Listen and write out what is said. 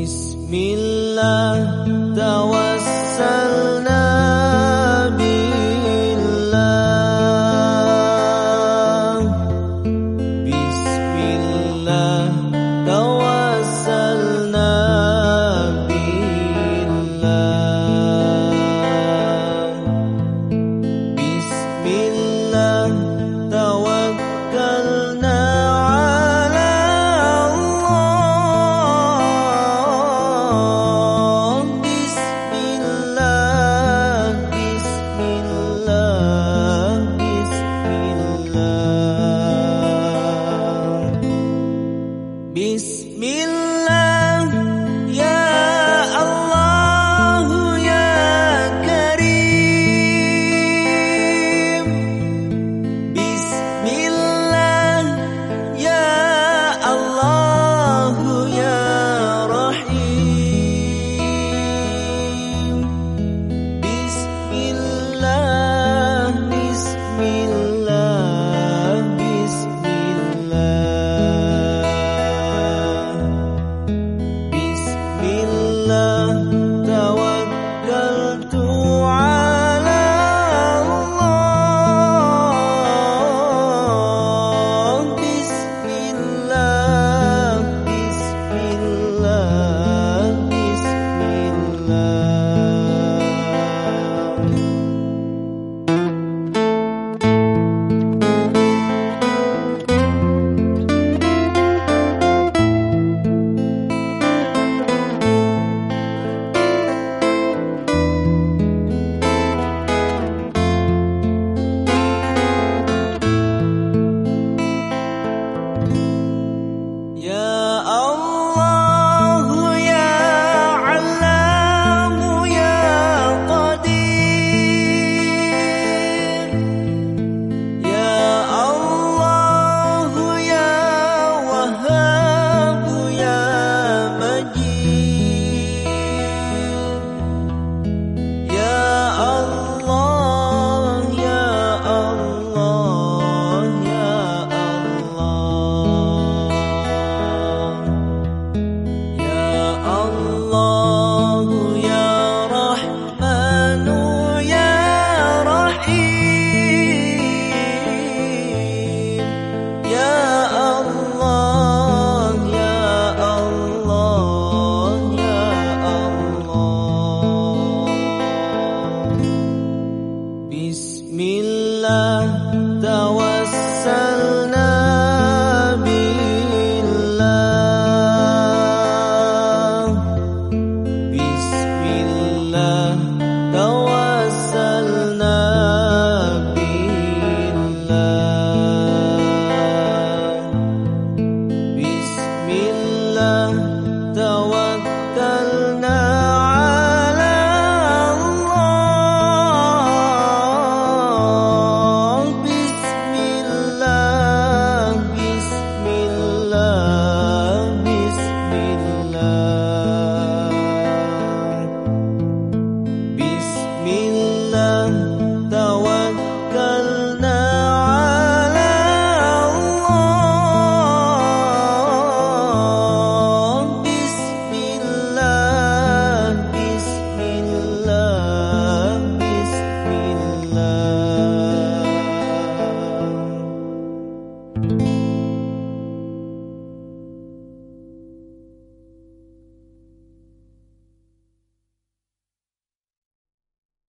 Bismillah, tawakal. love. Bismillah, tawakal.